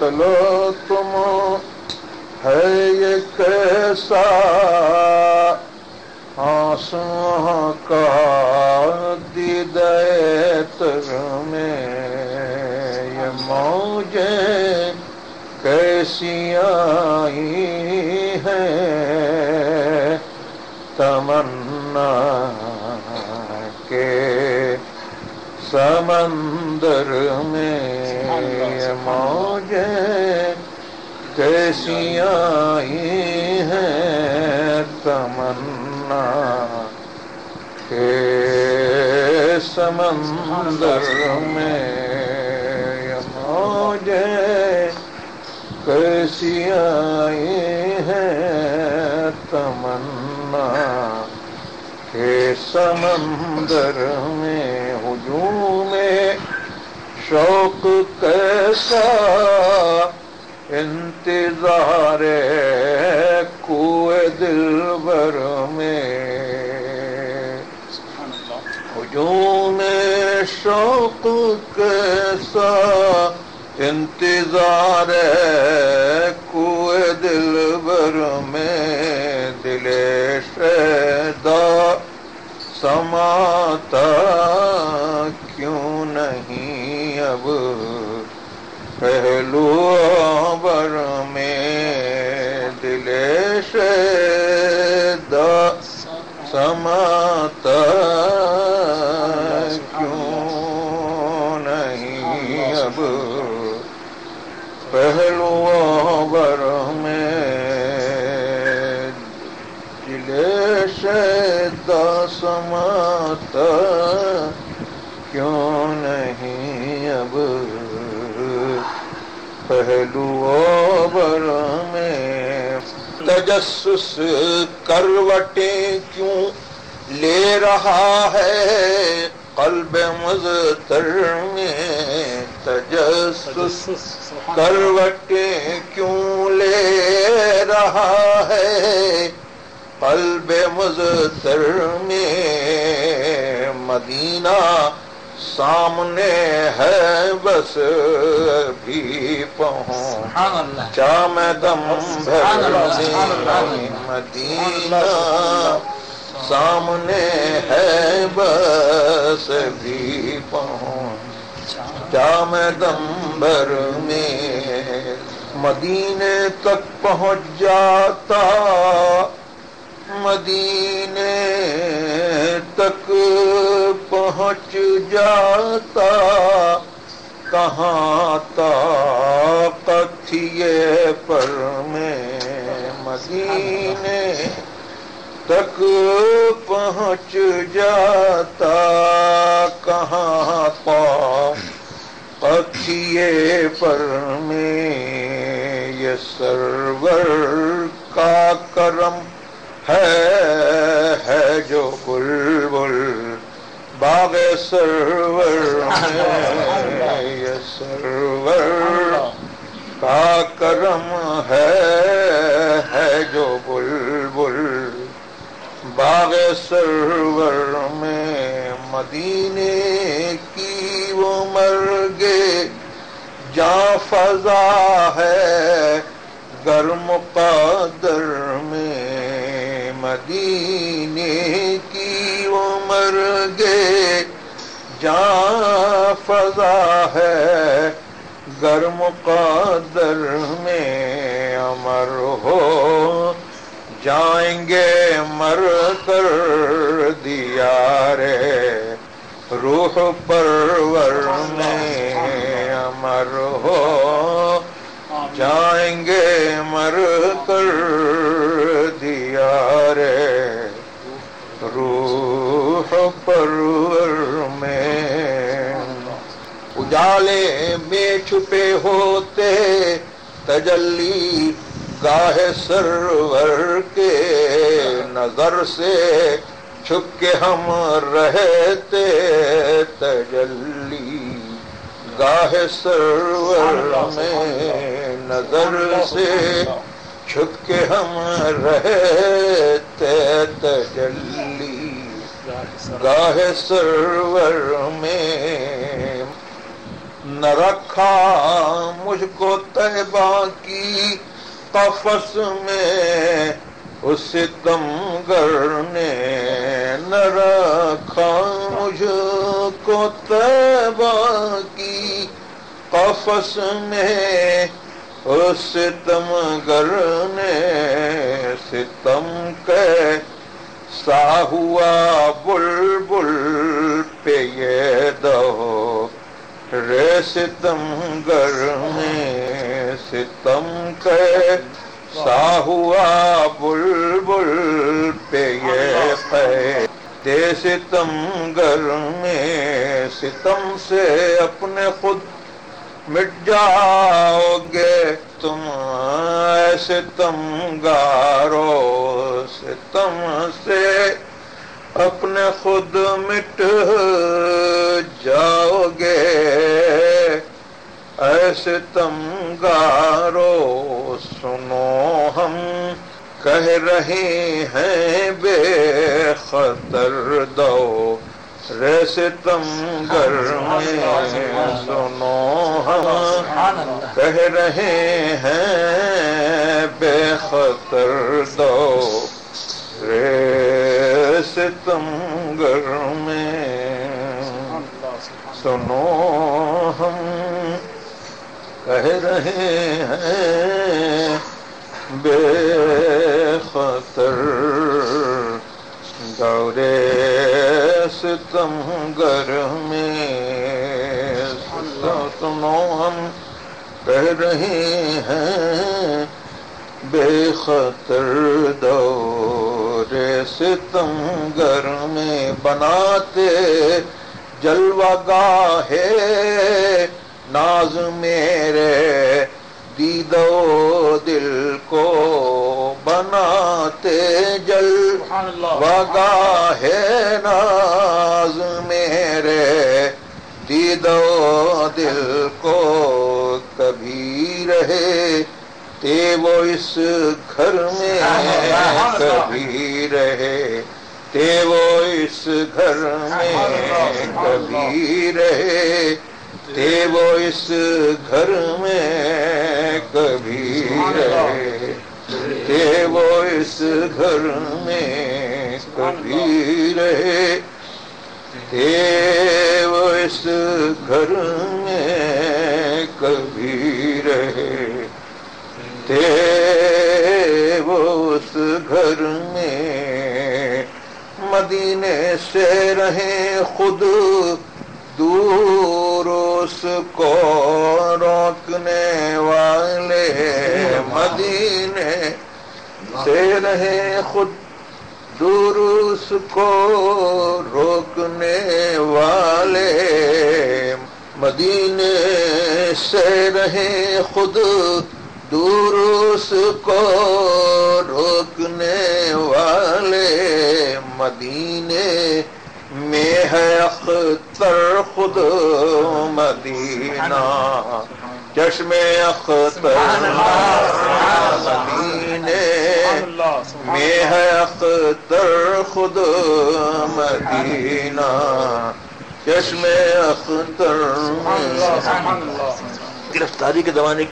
بتلو تم ہے یہ کیسا آنسو کا تر میں یہ موجیں کیسی آئی ہیں تمنا کے سمندر میں یہ موجیں کیسی آئی ہیں، تمنا کے سمندر میں یہ کیسی آئی ہیں، تمنا کے سمندر میں ہجوم شوق کیسا انتظار کوئے دل بر میں ہجوم شوق کیسا انتظار کوئے دل بر میں۔ دل شیدا سماتا کیوں نہیں؟ اب پہلو بر میں دل شیدا سماتا کیوں نہیں اب پہلو بر میں دل شیدا سماتا کیوں نہیں اب پہلو بر میں تجسس کروٹیں کیوں لے رہا ہے؟ قلب مزتر میں تجسس کروٹیں کیوں لے رہا ہے؟ قلب مزتر میں مدینہ سامنے ہے بس بھی پہنچ۔ چا میں دم مدینہ۔ سامنے ہے بس بھی پہنچ۔ چا میں دم بھر میں مدینے تک پہنچ جاتا۔ مدینے تک پہنچ جاتا۔ کہاں طاقت یہ پر میں؟ مدینے تک پہنچ جاتا۔ کہاں پا پکھیے پر میں؟ یہ سرور کا کرم ہے۔ سرور میں یہ سرور کا کرم ہے ہے جو بلبل باغ سرور میں مدینے کی وہ مرگے جاں فضا ہے گرم قادر میں مدینے کی وہ مرگے جاں فضا ہے گرم قادر میں امر ہو۔ جائیں گے مر کر دیا رے روح پر اجالے میں چھپے ہوتے تجلی گاہ سرور کے نظر سے چھپ کے ہم رہتے تجلی گاہ سرور میں نظر سے چھپ کے ہم رہتے تجلی گاہ سرور میں نہ رکھا، مجھ کو تہبا کی قفص میں اس تم گر نے نہ رکھا۔ مجھ کو تہبا کی قفص میں اس ستم گر نے ستم کے سا ہوا۔ بل بل پہ یہ دو رے ستم گر میں ستم کے سا ہوا بل بل پہ یہ پہ دے ستم گر میں ستم سے اپنے خود مٹ جاؤ گے تم ایسے تم گارو ستم سے اپنے خود مٹ جاؤ گے ایسے تم گارو سنو ہم، کہہ رہے ہیں بے خطر دو۔ ریسے تم گر میں سنو ہم، کہہ رہے ہیں بے خطر دو۔ ریسے تم گر میں سنو ہم کہہ رہے ہیں، بے خطر۔ دورے ستم گر میں سنو ہم کہہ رہے ہیں، بے خطر دورے ستم گر میں بناتے جلوہ گاہے ناز میرے دیدو دل کو بناتے جل ہے ناز میرے دیدو دل کو کبھی رہے تے وہ اس گھر میں کبھی رہے تے وہ اس گھر میں کبھی رہے تے وہ اس گھر میں کبھی رہے تے وہ اس گھر میں کبھی رہے تے وہ اس گھر میں کبھی رہے۔ تے وہ اس گھر میں۔ مدینے سے رہے خود دور اس کو روکنے والے۔ مدینے سے رہے خود دور اس کو روکنے والے۔ مدینے سے رہے خود دور اس کو روکنے والے مدینے میں ہے اختر خود مدینہ۔ چشم اختر مدینے میں ہے اختر خود مدینہ۔ چشم اختر۔ گرفتاری کے زمانے